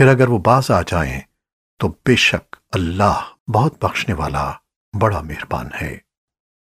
پھر اگر وہ باز آ جائیں تو بے شک اللہ بہت بخشنے والا بڑا مہربان ہے۔